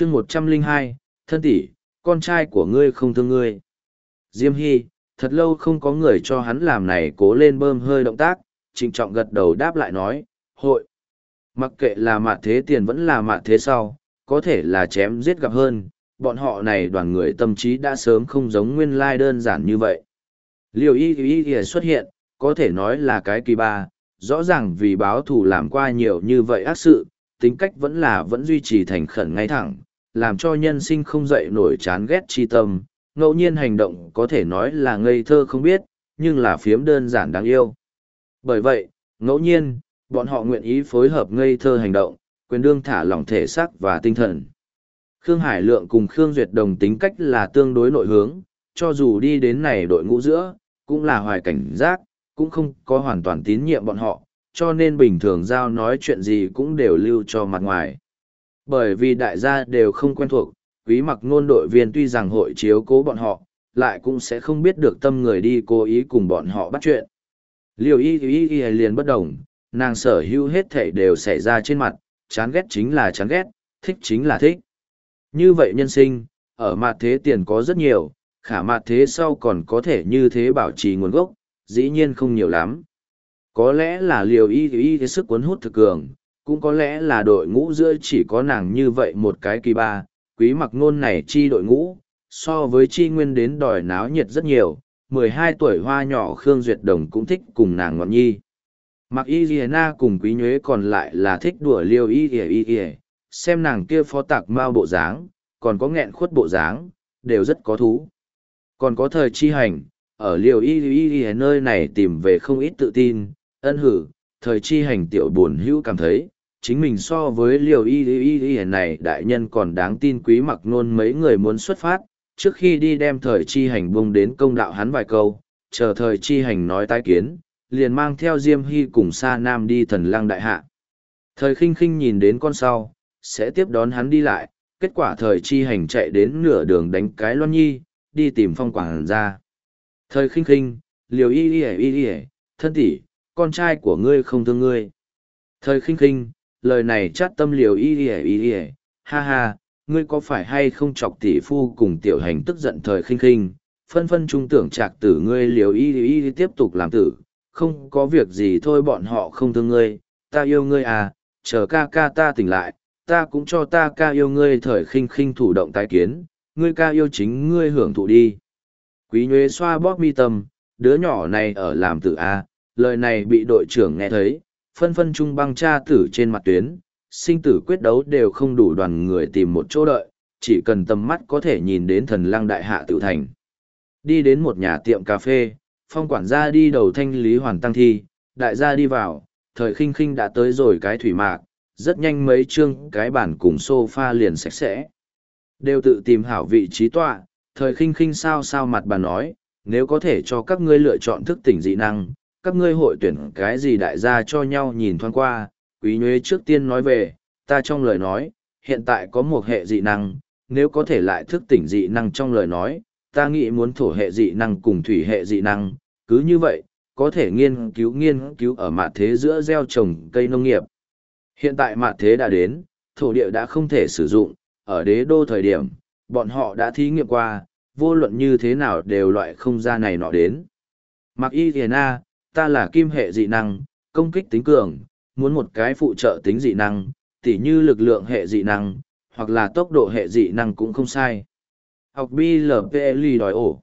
chương một trăm linh hai, thân tỷ, con trai của ngươi không thương ngươi. Diêm hy, thật lâu không có người cho hắn làm này cố lên bơm hơi động tác, trịnh trọng gật đầu đáp lại nói, hội. Mặc kệ là mạ thế tiền vẫn là mạ thế sau, có thể là chém giết gặp hơn, bọn họ này đoàn người tâm trí đã sớm không giống nguyên lai đơn giản như vậy. Liều y y y xuất hiện, có thể nói là cái kỳ ba, rõ ràng vì báo thù làm qua nhiều như vậy ác sự, tính cách vẫn là vẫn duy trì thành khẩn ngay thẳng làm cho nhân sinh không dậy nổi chán ghét chi tâm ngẫu nhiên hành động có thể nói là ngây thơ không biết nhưng là phiếm đơn giản đáng yêu bởi vậy ngẫu nhiên bọn họ nguyện ý phối hợp ngây thơ hành động quyền đương thả lỏng thể xác và tinh thần khương hải lượng cùng khương duyệt đồng tính cách là tương đối nội hướng cho dù đi đến này đội ngũ giữa cũng là hoài cảnh giác cũng không có hoàn toàn tín nhiệm bọn họ, cho nên bình thường giao nói chuyện gì cũng đều lưu cho mặt ngoài. Bởi vì đại gia đều không quen thuộc, quý mặc ngôn đội viên tuy rằng hội chiếu cố bọn họ, lại cũng sẽ không biết được tâm người đi cố ý cùng bọn họ bắt chuyện. Liều y y y liền bất đồng, nàng sở hữu hết thể đều xảy ra trên mặt, chán ghét chính là chán ghét, thích chính là thích. Như vậy nhân sinh, ở mặt thế tiền có rất nhiều, khả mặt thế sau còn có thể như thế bảo trì nguồn gốc, dĩ nhiên không nhiều lắm. Có lẽ là liều y y cái sức cuốn hút thực cường, cũng có lẽ là đội ngũ giữa chỉ có nàng như vậy một cái kỳ ba, quý mặc ngôn này chi đội ngũ, so với chi nguyên đến đòi náo nhiệt rất nhiều, 12 tuổi hoa nhỏ Khương Duyệt Đồng cũng thích cùng nàng ngọn nhi. Mặc y ghi na cùng quý nhuế còn lại là thích đùa liều y y y y, xem nàng kia phó tạc mau bộ dáng, còn có nghẹn khuất bộ dáng, đều rất có thú. Còn có thời chi hành, ở liều y y y nơi này tìm về không ít tự tin, ân hử, thời chi hành tiểu buồn hữu cảm thấy, chính mình so với liều y y y này đại nhân còn đáng tin quý mặc nôn mấy người muốn xuất phát, trước khi đi đem thời chi hành bung đến công đạo hắn vài câu, chờ thời chi hành nói tái kiến, liền mang theo Diêm Hy cùng Sa Nam đi thần lăng đại hạ. Thời khinh khinh nhìn đến con sau, sẽ tiếp đón hắn đi lại, kết quả thời chi hành chạy đến nửa đường đánh cái loan nhi, đi tìm phong quảng ra. Thời khinh khinh, liều y y y y, thân tỷ, con trai của ngươi không thương ngươi. Thời khinh khinh, lời này chát tâm liều y y y y, ha ha, ngươi có phải hay không chọc tỷ phu cùng tiểu hành tức giận thời khinh khinh, phân phân trung tưởng trạc tử ngươi liều y y y tiếp tục làm tử, không có việc gì thôi bọn họ không thương ngươi, ta yêu ngươi à, chờ ca ca ta tỉnh lại, ta cũng cho ta ca yêu ngươi thời khinh khinh thủ động tái kiến, ngươi ca yêu chính ngươi hưởng thụ đi. Quý nhuế xoa bóp mi tâm, đứa nhỏ này ở làm tử A, lời này bị đội trưởng nghe thấy, phân phân trung băng cha tử trên mặt tuyến, sinh tử quyết đấu đều không đủ đoàn người tìm một chỗ đợi, chỉ cần tầm mắt có thể nhìn đến thần lăng đại hạ tự thành. Đi đến một nhà tiệm cà phê, phong quản gia đi đầu thanh lý hoàn tăng thi, đại gia đi vào, thời khinh khinh đã tới rồi cái thủy mạc, rất nhanh mấy chương cái bản cùng sofa liền sạch sẽ. Đều tự tìm hảo vị trí tọa, thời khinh khinh sao sao mặt bà nói, nếu có thể cho các ngươi lựa chọn thức tỉnh dị năng, các ngươi hội tuyển cái gì đại gia cho nhau nhìn thoáng qua, quý nhuế trước tiên nói về, ta trong lời nói, hiện tại có một hệ dị năng, nếu có thể lại thức tỉnh dị năng trong lời nói, ta nghĩ muốn thổ hệ dị năng cùng thủy hệ dị năng, cứ như vậy, có thể nghiên cứu nghiên cứu ở mạn thế giữa gieo trồng cây nông nghiệp. Hiện tại mạn thế đã đến, thổ địa đã không thể sử dụng, ở đế đô thời điểm, bọn họ đã thí nghiệm qua, vô luận như thế nào đều loại không ra này nọ đến. Mặc y thiền A, ta là kim hệ dị năng, công kích tính cường, muốn một cái phụ trợ tính dị năng, tỉ như lực lượng hệ dị năng, hoặc là tốc độ hệ dị năng cũng không sai. Học BLPL đòi ổ.